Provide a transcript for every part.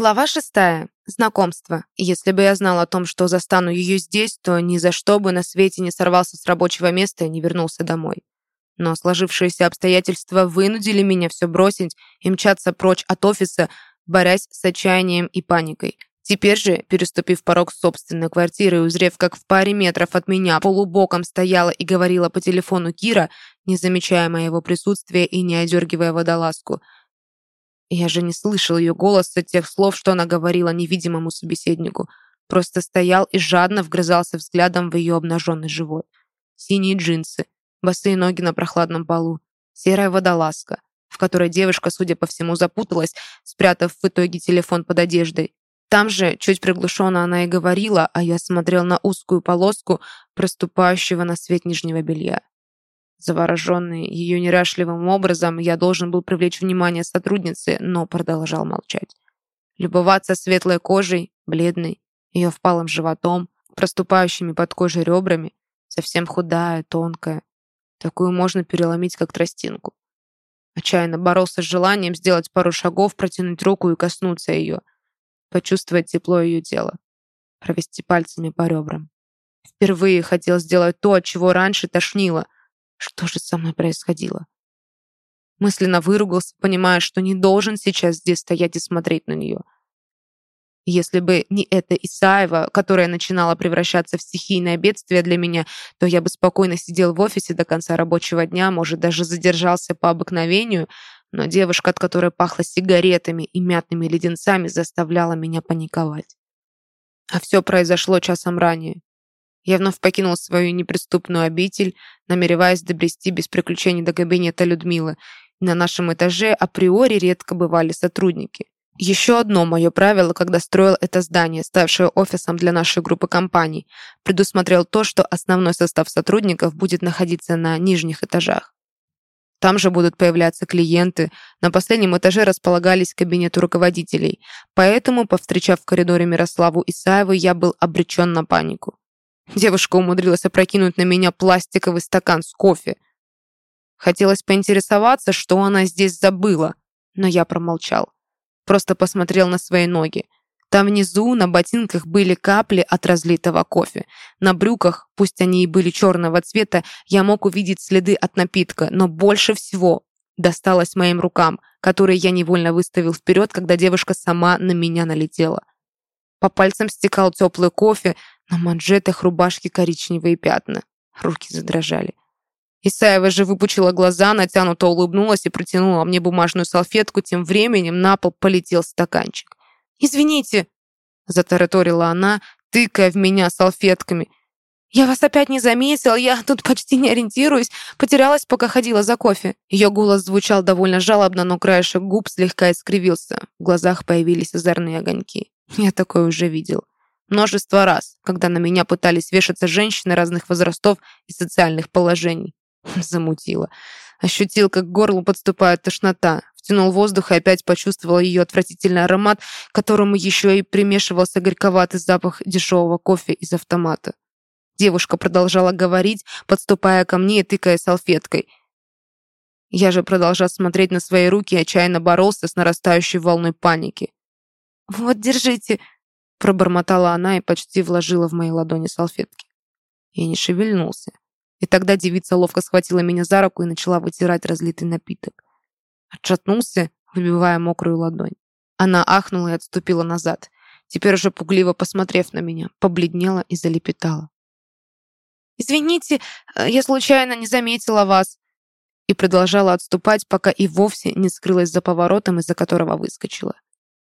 Глава шестая. Знакомство. Если бы я знал о том, что застану ее здесь, то ни за что бы на свете не сорвался с рабочего места и не вернулся домой. Но сложившиеся обстоятельства вынудили меня все бросить и мчаться прочь от офиса, борясь с отчаянием и паникой. Теперь же, переступив порог собственной квартиры и узрев, как в паре метров от меня полубоком стояла и говорила по телефону Кира, не замечая моего присутствия и не одергивая водолазку – я же не слышал ее голоса, тех слов, что она говорила невидимому собеседнику. Просто стоял и жадно вгрызался взглядом в ее обнаженный живот. Синие джинсы, босые ноги на прохладном полу, серая водолазка, в которой девушка, судя по всему, запуталась, спрятав в итоге телефон под одеждой. Там же, чуть приглушенно она и говорила, а я смотрел на узкую полоску проступающего на свет нижнего белья. Завороженный ее неряшливым образом, я должен был привлечь внимание сотрудницы, но продолжал молчать. Любоваться светлой кожей, бледной, ее впалым животом, проступающими под кожей ребрами, совсем худая, тонкая. Такую можно переломить, как тростинку. Отчаянно боролся с желанием сделать пару шагов, протянуть руку и коснуться ее, почувствовать тепло ее тела, провести пальцами по ребрам. Впервые хотел сделать то, от чего раньше тошнило — что же со мной происходило? Мысленно выругался, понимая, что не должен сейчас здесь стоять и смотреть на нее. Если бы не эта Исаева, которая начинала превращаться в стихийное бедствие для меня, то я бы спокойно сидел в офисе до конца рабочего дня, может, даже задержался по обыкновению, но девушка, от которой пахло сигаретами и мятными леденцами, заставляла меня паниковать. А все произошло часом ранее. Я вновь покинул свою неприступную обитель, намереваясь добрести без приключений до кабинета Людмилы. На нашем этаже априори редко бывали сотрудники. Еще одно мое правило, когда строил это здание, ставшее офисом для нашей группы компаний, предусмотрел то, что основной состав сотрудников будет находиться на нижних этажах. Там же будут появляться клиенты. На последнем этаже располагались кабинеты руководителей. Поэтому, повстречав в коридоре Мирославу Исаеву, я был обречен на панику. Девушка умудрилась опрокинуть на меня пластиковый стакан с кофе. Хотелось поинтересоваться, что она здесь забыла, но я промолчал. Просто посмотрел на свои ноги. Там внизу на ботинках были капли от разлитого кофе. На брюках, пусть они и были черного цвета, я мог увидеть следы от напитка, но больше всего досталось моим рукам, которые я невольно выставил вперед, когда девушка сама на меня налетела. По пальцам стекал теплый кофе, на манжетах рубашки коричневые пятна. Руки задрожали. Исаева же выпучила глаза, натянуто улыбнулась и протянула мне бумажную салфетку. Тем временем на пол полетел стаканчик. «Извините!» — затараторила она, тыкая в меня салфетками. «Я вас опять не заметил, я тут почти не ориентируюсь. Потерялась, пока ходила за кофе». Ее голос звучал довольно жалобно, но краешек губ слегка искривился. В глазах появились озорные огоньки. Я такое уже видел. Множество раз, когда на меня пытались вешаться женщины разных возрастов и социальных положений. Замутило. Ощутил, как к горлу подступает тошнота. Втянул воздух и опять почувствовал ее отвратительный аромат, к которому еще и примешивался горьковатый запах дешевого кофе из автомата. Девушка продолжала говорить, подступая ко мне и тыкая салфеткой. Я же продолжал смотреть на свои руки и отчаянно боролся с нарастающей волной паники. «Вот, держите», Пробормотала она и почти вложила в мои ладони салфетки. Я не шевельнулся. И тогда девица ловко схватила меня за руку и начала вытирать разлитый напиток. Отшатнулся, выбивая мокрую ладонь. Она ахнула и отступила назад. Теперь уже пугливо посмотрев на меня, побледнела и залепетала. «Извините, э, я случайно не заметила вас». И продолжала отступать, пока и вовсе не скрылась за поворотом, из-за которого выскочила.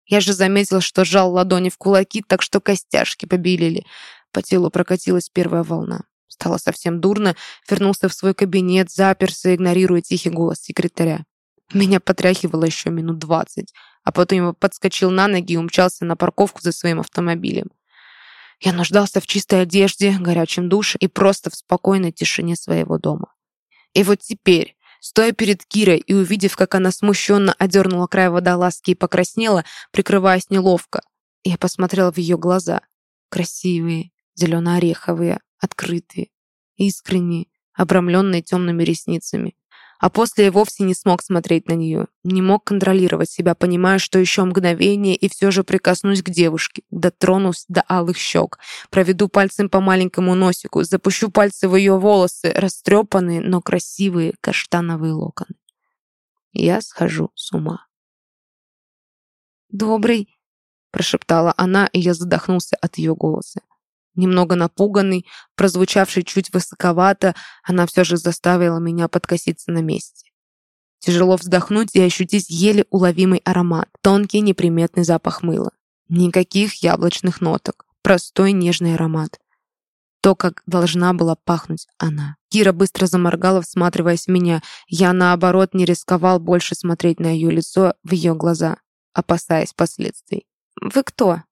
Я же заметил, что сжал ладони в кулаки, так что костяшки побелели. По телу прокатилась первая волна. Стало совсем дурно, вернулся в свой кабинет, заперся, игнорируя тихий голос секретаря. Меня потряхивало еще минут двадцать, а потом его подскочил на ноги и умчался на парковку за своим автомобилем. Я нуждался в чистой одежде, горячем душе и просто в спокойной тишине своего дома. И вот теперь, Стоя перед Кирой и увидев, как она смущенно одернула край водолазки и покраснела, прикрываясь неловко, я посмотрела в ее глаза. Красивые, зелено-ореховые, открытые, искренние, обрамленные темными ресницами. А после и вовсе не смог смотреть на нее. Не мог контролировать себя, понимая, что еще мгновение и все же прикоснусь к девушке, дотронусь до алых щек, проведу пальцем по маленькому носику, запущу пальцы в ее волосы, растрепанные, но красивые каштановые локоны. Я схожу с ума. «Добрый», — прошептала она, и я задохнулся от ее голоса. Немного напуганный, прозвучавший чуть высоковато, она все же заставила меня подкоситься на месте. Тяжело вздохнуть и ощутить еле уловимый аромат, тонкий неприметный запах мыла. Никаких яблочных ноток, простой нежный аромат. То, как должна была пахнуть она. Кира быстро заморгала, всматриваясь в меня. Я, наоборот, не рисковал больше смотреть на ее лицо, в ее глаза, опасаясь последствий. «Вы кто?»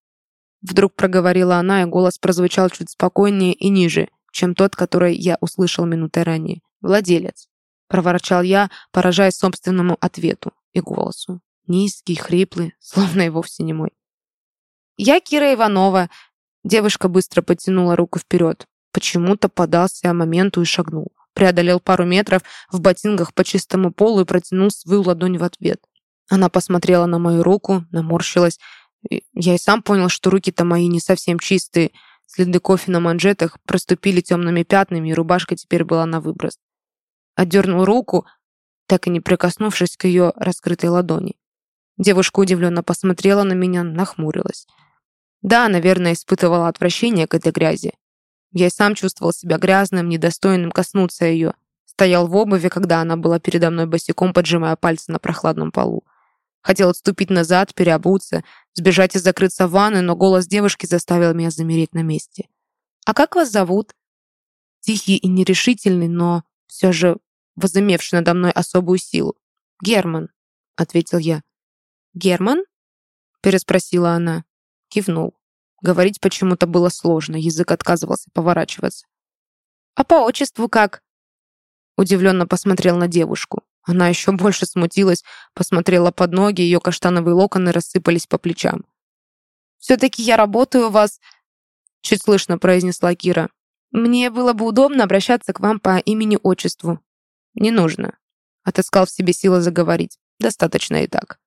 Вдруг проговорила она, и голос прозвучал чуть спокойнее и ниже, чем тот, который я услышал минутой ранее. «Владелец», — проворчал я, поражаясь собственному ответу и голосу. Низкий, хриплый, словно и вовсе не мой. «Я Кира Иванова». Девушка быстро потянула руку вперед. Почему-то подался моменту и шагнул. Преодолел пару метров в ботинках по чистому полу и протянул свою ладонь в ответ. Она посмотрела на мою руку, наморщилась я и сам понял, что руки-то мои не совсем чистые. Следы кофе на манжетах проступили темными пятнами, и рубашка теперь была на выброс. Отдернул руку, так и не прикоснувшись к ее раскрытой ладони. Девушка удивленно посмотрела на меня, нахмурилась. Да, наверное, испытывала отвращение к этой грязи. Я и сам чувствовал себя грязным, недостойным коснуться ее. Стоял в обуви, когда она была передо мной босиком, поджимая пальцы на прохладном полу. Хотел отступить назад, переобуться, сбежать и закрыться в ванной, но голос девушки заставил меня замереть на месте. «А как вас зовут?» Тихий и нерешительный, но все же возымевший надо мной особую силу. «Герман», — ответил я. «Герман?» — переспросила она. Кивнул. Говорить почему-то было сложно, язык отказывался поворачиваться. «А по отчеству как?» Удивленно посмотрел на девушку. Она еще больше смутилась, посмотрела под ноги, ее каштановые локоны рассыпались по плечам. «Все-таки я работаю у вас», — чуть слышно произнесла Кира. «Мне было бы удобно обращаться к вам по имени-отчеству». «Не нужно», — отыскал в себе силы заговорить. «Достаточно и так».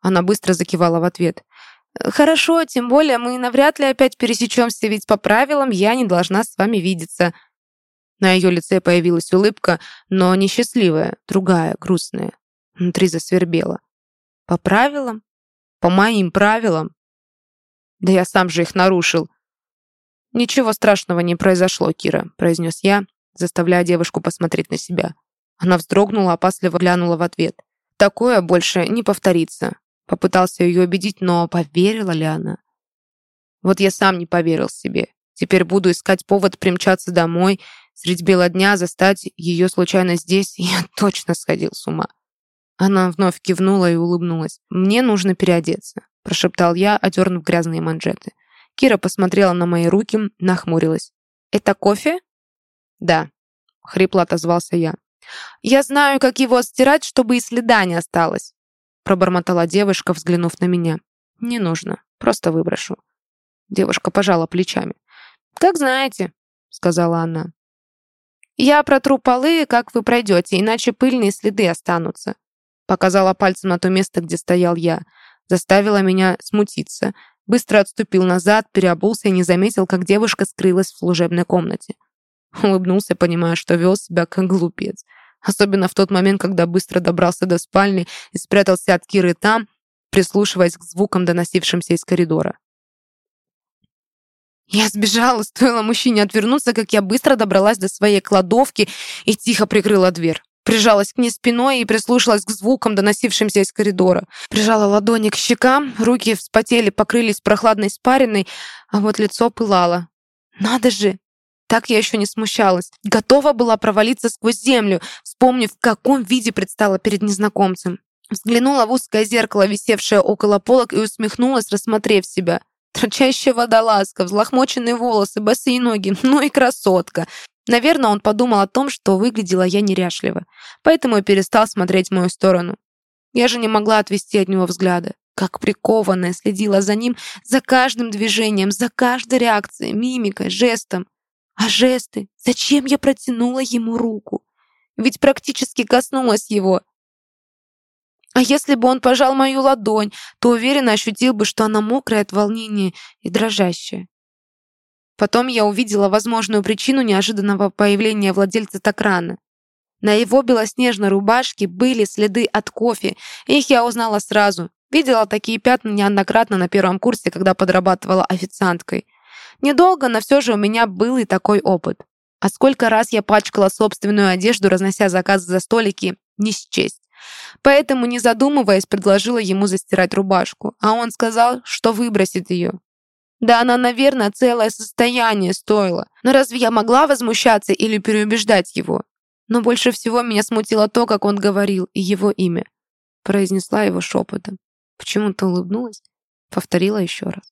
Она быстро закивала в ответ. «Хорошо, тем более мы навряд ли опять пересечемся, ведь по правилам я не должна с вами видеться. На ее лице появилась улыбка, но не счастливая, другая, грустная. Внутри засвербело. По правилам? По моим правилам? Да я сам же их нарушил. Ничего страшного не произошло, Кира, произнес я, заставляя девушку посмотреть на себя. Она вздрогнула, опасливо глянула в ответ. Такое больше не повторится. Попытался ее убедить, но поверила ли она? Вот я сам не поверил себе. Теперь буду искать повод примчаться домой Средь бела дня застать ее случайно здесь, я точно сходил с ума. Она вновь кивнула и улыбнулась. «Мне нужно переодеться», – прошептал я, одернув грязные манжеты. Кира посмотрела на мои руки, нахмурилась. «Это кофе?» «Да», — хрипло отозвался я. «Я знаю, как его стирать, чтобы и следа не осталось», — пробормотала девушка, взглянув на меня. «Не нужно, просто выброшу». Девушка пожала плечами. «Как знаете», — сказала она. «Я протру полы, как вы пройдете, иначе пыльные следы останутся», показала пальцем на то место, где стоял я. Заставила меня смутиться. Быстро отступил назад, переобулся и не заметил, как девушка скрылась в служебной комнате. Улыбнулся, понимая, что вел себя как глупец. Особенно в тот момент, когда быстро добрался до спальни и спрятался от Киры там, прислушиваясь к звукам, доносившимся из коридора. Я сбежала, стоило мужчине отвернуться, как я быстро добралась до своей кладовки и тихо прикрыла дверь. Прижалась к ней спиной и прислушалась к звукам, доносившимся из коридора. Прижала ладони к щекам, руки вспотели, покрылись прохладной спариной, а вот лицо пылало. Надо же! Так я еще не смущалась. Готова была провалиться сквозь землю, вспомнив, в каком виде предстала перед незнакомцем. Взглянула в узкое зеркало, висевшее около полок, и усмехнулась, рассмотрев себя. Торчащая водолазка, взлохмоченные волосы, босые ноги. Ну и красотка. Наверное, он подумал о том, что выглядела я неряшливо. Поэтому и перестал смотреть в мою сторону. Я же не могла отвести от него взгляда. Как прикованная следила за ним, за каждым движением, за каждой реакцией, мимикой, жестом. А жесты? Зачем я протянула ему руку? ведь практически коснулась его. А если бы он пожал мою ладонь, то уверенно ощутил бы, что она мокрая от волнения и дрожащая. Потом я увидела возможную причину неожиданного появления владельца так рано. На его белоснежной рубашке были следы от кофе. Их я узнала сразу. Видела такие пятна неоднократно на первом курсе, когда подрабатывала официанткой. Недолго, но все же у меня был и такой опыт. А сколько раз я пачкала собственную одежду, разнося заказы за столики, не счесть. Поэтому, не задумываясь, предложила ему застирать рубашку, а он сказал, что выбросит ее. Да она, наверное, целое состояние стоила. Но разве я могла возмущаться или переубеждать его? Но больше всего меня смутило то, как он говорил, и его имя. Произнесла его шепотом. Почему-то улыбнулась, повторила еще раз.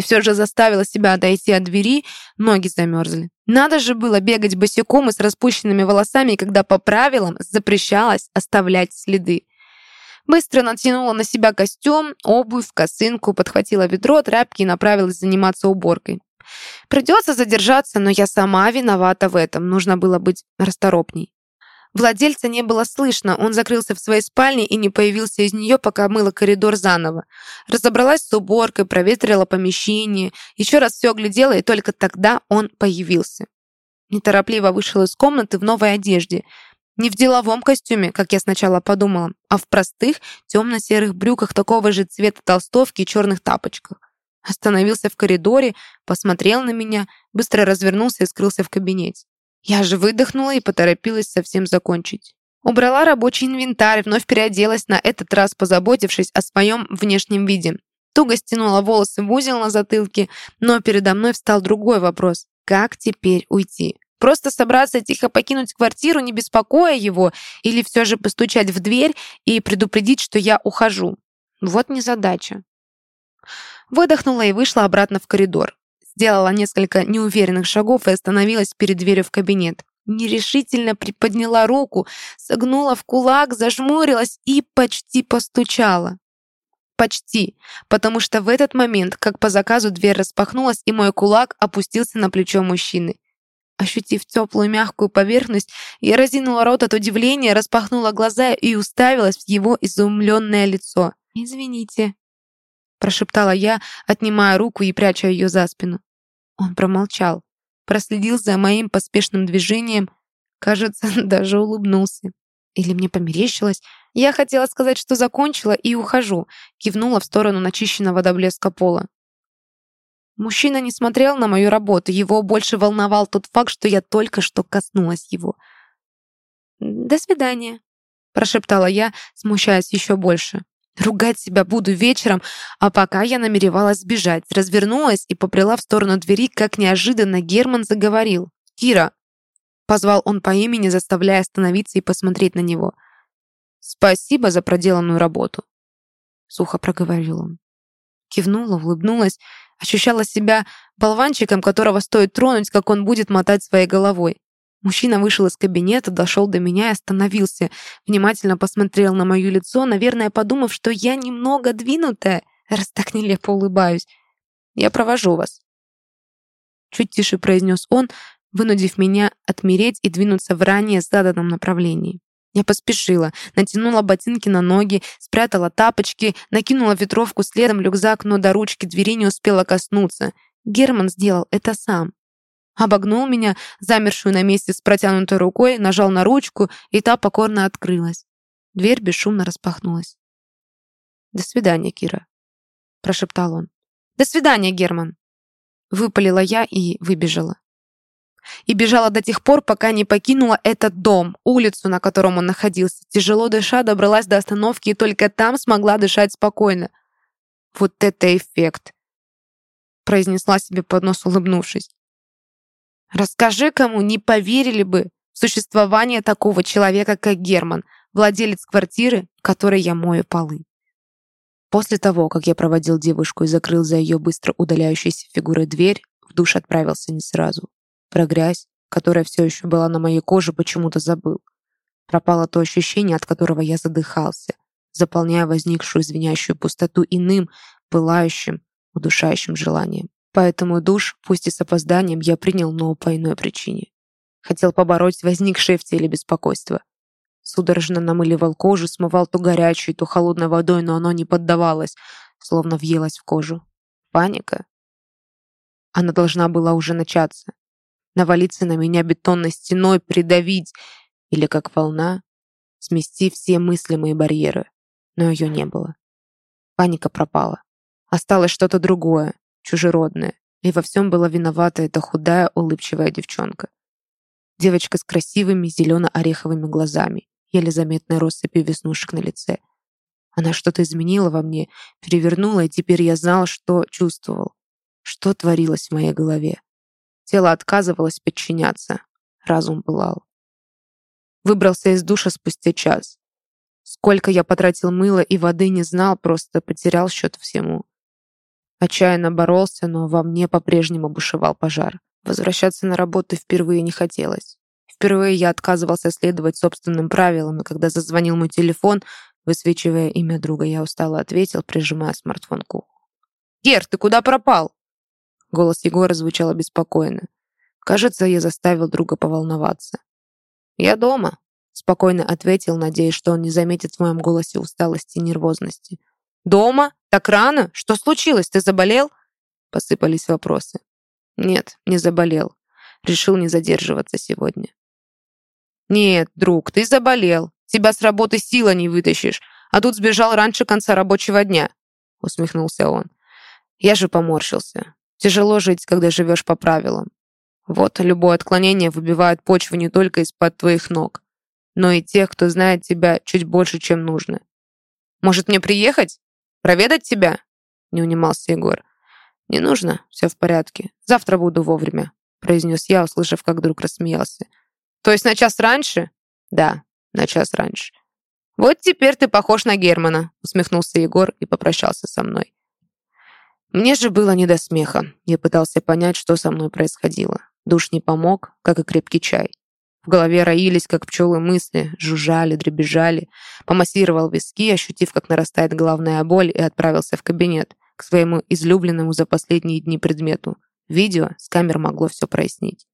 И все же заставила себя отойти от двери, ноги замерзли. Надо же было бегать босиком и с распущенными волосами, когда по правилам запрещалось оставлять следы. Быстро натянула на себя костюм, обувь, косынку, подхватила ведро, тряпки и направилась заниматься уборкой. Придется задержаться, но я сама виновата в этом. Нужно было быть расторопней. Владельца не было слышно, он закрылся в своей спальне и не появился из нее, пока мыла коридор заново. Разобралась с уборкой, проветрила помещение, еще раз все оглядела, и только тогда он появился. Неторопливо вышел из комнаты в новой одежде. Не в деловом костюме, как я сначала подумала, а в простых темно-серых брюках такого же цвета толстовки и черных тапочках. Остановился в коридоре, посмотрел на меня, быстро развернулся и скрылся в кабинете. Я же выдохнула и поторопилась совсем закончить. Убрала рабочий инвентарь, вновь переоделась на этот раз, позаботившись о своем внешнем виде. Туго стянула волосы в узел на затылке, но передо мной встал другой вопрос. Как теперь уйти? Просто собраться тихо покинуть квартиру, не беспокоя его, или все же постучать в дверь и предупредить, что я ухожу? Вот незадача. Выдохнула и вышла обратно в коридор. Сделала несколько неуверенных шагов и остановилась перед дверью в кабинет. Нерешительно приподняла руку, согнула в кулак, зажмурилась и почти постучала. Почти, потому что в этот момент, как по заказу, дверь распахнулась, и мой кулак опустился на плечо мужчины. Ощутив теплую мягкую поверхность, я разинула рот от удивления, распахнула глаза и уставилась в его изумленное лицо. «Извините», — прошептала я, отнимая руку и пряча ее за спину. Он промолчал, проследил за моим поспешным движением, кажется, даже улыбнулся. Или мне померещилось? Я хотела сказать, что закончила и ухожу, кивнула в сторону начищенного до блеска пола. Мужчина не смотрел на мою работу, его больше волновал тот факт, что я только что коснулась его. «До свидания», — прошептала я, смущаясь еще больше. Ругать себя буду вечером, а пока я намеревалась сбежать. Развернулась и попрела в сторону двери, как неожиданно Герман заговорил. «Кира!» Позвал он по имени, заставляя остановиться и посмотреть на него. «Спасибо за проделанную работу», — сухо проговорил он. Кивнула, улыбнулась, ощущала себя болванчиком, которого стоит тронуть, как он будет мотать своей головой. Мужчина вышел из кабинета, дошел до меня и остановился. Внимательно посмотрел на мое лицо, наверное, подумав, что я немного двинутая, раз так нелепо улыбаюсь. «Я провожу вас». Чуть тише произнес он, вынудив меня отмереть и двинуться в ранее заданном направлении. Я поспешила, натянула ботинки на ноги, спрятала тапочки, накинула ветровку следом рюкзак, но до ручки двери не успела коснуться. Герман сделал это сам. Обогнул меня, замершую на месте с протянутой рукой, нажал на ручку, и та покорно открылась. Дверь бесшумно распахнулась. «До свидания, Кира», — прошептал он. «До свидания, Герман!» Выпалила я и выбежала. И бежала до тех пор, пока не покинула этот дом, улицу, на котором он находился. Тяжело дыша, добралась до остановки и только там смогла дышать спокойно. «Вот это эффект!» произнесла себе под нос, улыбнувшись. Расскажи кому, не поверили бы в существование такого человека, как Герман, владелец квартиры, в которой я мою полы. После того, как я проводил девушку и закрыл за ее быстро удаляющейся фигурой дверь, в душ отправился не сразу. Про грязь, которая все еще была на моей коже, почему-то забыл. Пропало то ощущение, от которого я задыхался, заполняя возникшую звенящую пустоту иным, пылающим, удушающим желанием. Поэтому душ, пусть и с опозданием, я принял, но по иной причине. Хотел побороть возникшее в теле беспокойство. Судорожно намыливал кожу, смывал то горячей, то холодной водой, но оно не поддавалось, словно въелось в кожу. Паника? Она должна была уже начаться. Навалиться на меня бетонной стеной, придавить или как волна, смести все мыслимые барьеры. Но ее не было. Паника пропала. Осталось что-то другое, чужеродное. И во всем была виновата эта худая, улыбчивая девчонка. Девочка с красивыми зелено-ореховыми глазами, еле заметной россыпью веснушек на лице. Она что-то изменила во мне, перевернула, и теперь я знал, что чувствовал, что творилось в моей голове. Тело отказывалось подчиняться, разум пылал. Выбрался из душа спустя час. Сколько я потратил мыла и воды не знал, просто потерял счет всему. Отчаянно боролся, но во мне по-прежнему бушевал пожар. Возвращаться на работу впервые не хотелось. Впервые я отказывался следовать собственным правилам, и когда зазвонил мой телефон, высвечивая имя друга, я устало ответил, прижимая смартфон к уху. «Гер, ты куда пропал?» Голос Егора звучал обеспокоенно. Кажется, я заставил друга поволноваться. «Я дома», — спокойно ответил, надеясь, что он не заметит в моем голосе усталости и нервозности. «Дома? Так рано? Что случилось? Ты заболел?» Посыпались вопросы. «Нет, не заболел. Решил не задерживаться сегодня». «Нет, друг, ты заболел. Тебя с работы сила не вытащишь, а тут сбежал раньше конца рабочего дня», — усмехнулся он. Я же поморщился. Тяжело жить, когда живешь по правилам. Вот любое отклонение выбивает почву не только из-под твоих ног, но и тех, кто знает тебя чуть больше, чем нужно. «Может, мне приехать? Проведать тебя?» — не унимался Егор. «Не нужно, все в порядке. Завтра буду вовремя», — произнес я, услышав, как друг рассмеялся. То есть на час раньше? Да, на час раньше. Вот теперь ты похож на Германа, усмехнулся Егор и попрощался со мной. Мне же было не до смеха. Я пытался понять, что со мной происходило. Душ не помог, как и крепкий чай. В голове роились, как пчелы мысли, жужжали, дребезжали. Помассировал виски, ощутив, как нарастает головная боль, и отправился в кабинет, к своему излюбленному за последние дни предмету. Видео с камер могло все прояснить.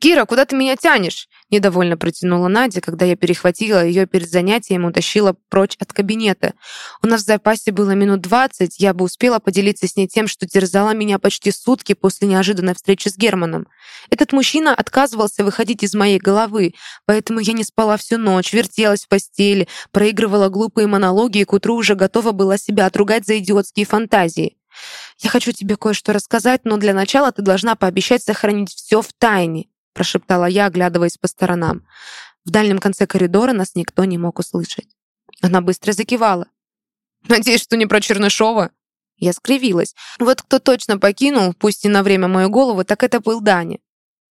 «Кира, куда ты меня тянешь?» Недовольно протянула Надя, когда я перехватила ее перед занятием и утащила прочь от кабинета. У нас в запасе было минут двадцать, я бы успела поделиться с ней тем, что терзала меня почти сутки после неожиданной встречи с Германом. Этот мужчина отказывался выходить из моей головы, поэтому я не спала всю ночь, вертелась в постели, проигрывала глупые монологи и к утру уже готова была себя отругать за идиотские фантазии. «Я хочу тебе кое-что рассказать, но для начала ты должна пообещать сохранить все в тайне прошептала я, оглядываясь по сторонам. В дальнем конце коридора нас никто не мог услышать. Она быстро закивала. «Надеюсь, что не про Чернышова?» Я скривилась. Вот кто точно покинул, пусть и на время мою голову, так это был Даня.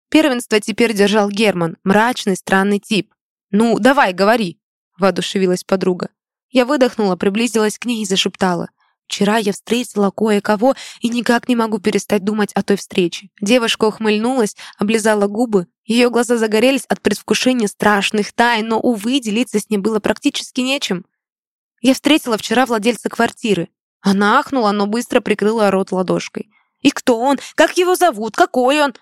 Первенство теперь держал Герман, мрачный, странный тип. «Ну, давай, говори!» — воодушевилась подруга. Я выдохнула, приблизилась к ней и зашептала. Вчера я встретила кое-кого и никак не могу перестать думать о той встрече. Девушка ухмыльнулась, облизала губы. Ее глаза загорелись от предвкушения страшных тайн, но, увы, делиться с ней было практически нечем. Я встретила вчера владельца квартиры. Она ахнула, но быстро прикрыла рот ладошкой. «И кто он? Как его зовут? Какой он?»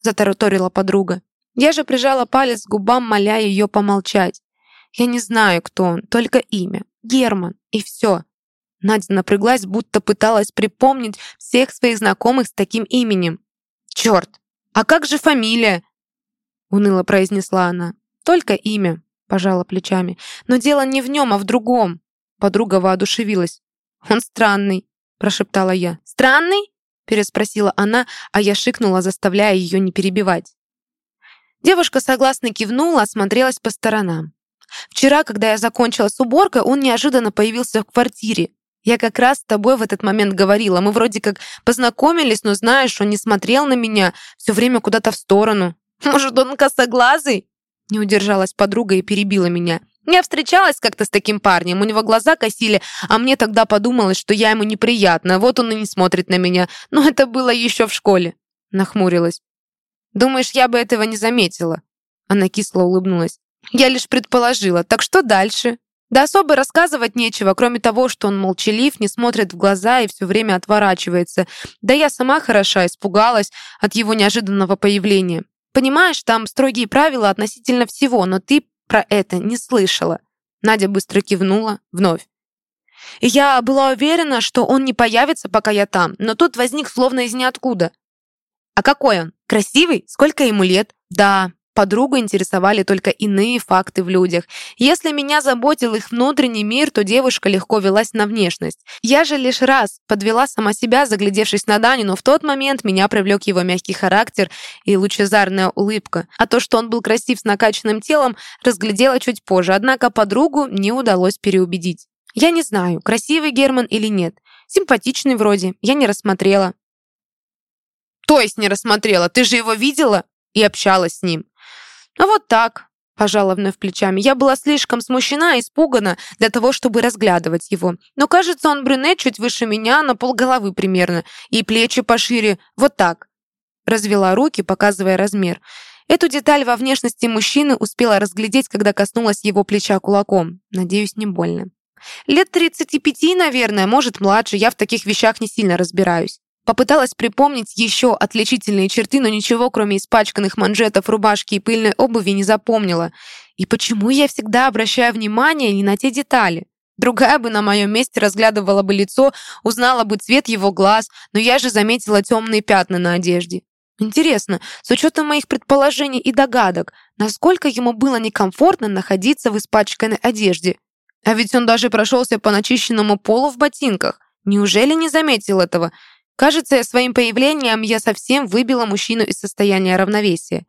Затараторила подруга. Я же прижала палец к губам, моля ее помолчать. Я не знаю, кто он, только имя. Герман. И все. Надя напряглась, будто пыталась припомнить всех своих знакомых с таким именем. «Черт! А как же фамилия?» Уныло произнесла она. «Только имя», — пожала плечами. «Но дело не в нем, а в другом». Подруга воодушевилась. «Он странный», — прошептала я. «Странный?» — переспросила она, а я шикнула, заставляя ее не перебивать. Девушка согласно кивнула, осмотрелась по сторонам. Вчера, когда я закончила с уборкой, он неожиданно появился в квартире. Я как раз с тобой в этот момент говорила. Мы вроде как познакомились, но знаешь, он не смотрел на меня, все время куда-то в сторону. Может, он косоглазый? Не удержалась подруга и перебила меня. Я встречалась как-то с таким парнем, у него глаза косили, а мне тогда подумалось, что я ему неприятна, вот он и не смотрит на меня. Но это было еще в школе. Нахмурилась. Думаешь, я бы этого не заметила? Она кисло улыбнулась. Я лишь предположила. Так что дальше? Да особо рассказывать нечего, кроме того, что он молчалив, не смотрит в глаза и все время отворачивается. Да я сама хороша, испугалась от его неожиданного появления. Понимаешь, там строгие правила относительно всего, но ты про это не слышала». Надя быстро кивнула вновь. Я была уверена, что он не появится, пока я там, но тут возник словно из ниоткуда. «А какой он? Красивый? Сколько ему лет?» «Да, Подругу интересовали только иные факты в людях. Если меня заботил их внутренний мир, то девушка легко велась на внешность. Я же лишь раз подвела сама себя, заглядевшись на Даню, но в тот момент меня привлек его мягкий характер и лучезарная улыбка. А то, что он был красив с накачанным телом, разглядела чуть позже, однако подругу не удалось переубедить. Я не знаю, красивый Герман или нет. Симпатичный вроде, я не рассмотрела. То есть не рассмотрела? Ты же его видела? И общалась с ним. А вот так, пожала вновь плечами. Я была слишком смущена и испугана для того, чтобы разглядывать его. Но, кажется, он брюнет чуть выше меня, на полголовы примерно, и плечи пошире, вот так. Развела руки, показывая размер. Эту деталь во внешности мужчины успела разглядеть, когда коснулась его плеча кулаком. Надеюсь, не больно. Лет 35, наверное, может, младше, я в таких вещах не сильно разбираюсь. Попыталась припомнить еще отличительные черты, но ничего, кроме испачканных манжетов, рубашки и пыльной обуви, не запомнила. И почему я всегда обращаю внимание не на те детали? Другая бы на моем месте разглядывала бы лицо, узнала бы цвет его глаз, но я же заметила темные пятна на одежде. Интересно, с учетом моих предположений и догадок, насколько ему было некомфортно находиться в испачканной одежде? А ведь он даже прошелся по начищенному полу в ботинках. Неужели не заметил этого? Кажется, своим появлением я совсем выбила мужчину из состояния равновесия.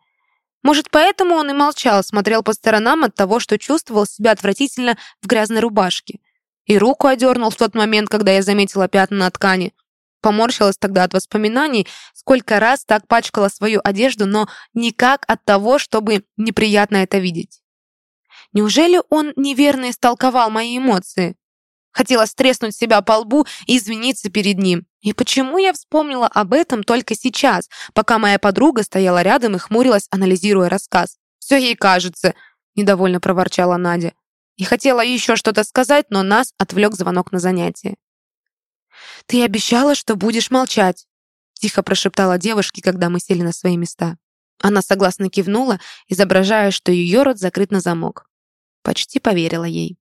Может, поэтому он и молчал, смотрел по сторонам от того, что чувствовал себя отвратительно в грязной рубашке. И руку одернул в тот момент, когда я заметила пятна на ткани. Поморщилась тогда от воспоминаний, сколько раз так пачкала свою одежду, но никак от того, чтобы неприятно это видеть. Неужели он неверно истолковал мои эмоции? Хотела стреснуть себя по лбу и извиниться перед ним. И почему я вспомнила об этом только сейчас, пока моя подруга стояла рядом и хмурилась, анализируя рассказ? «Все ей кажется», — недовольно проворчала Надя. И хотела еще что-то сказать, но нас отвлек звонок на занятие. «Ты обещала, что будешь молчать», — тихо прошептала девушке, когда мы сели на свои места. Она согласно кивнула, изображая, что ее рот закрыт на замок. Почти поверила ей.